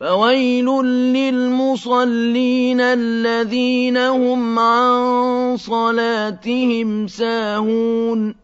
فَوَيْلٌ لِّلْمُصَلِّينَ الَّذِينَ هُمْ عَن صَلَاتِهِمْ سَاهُونَ.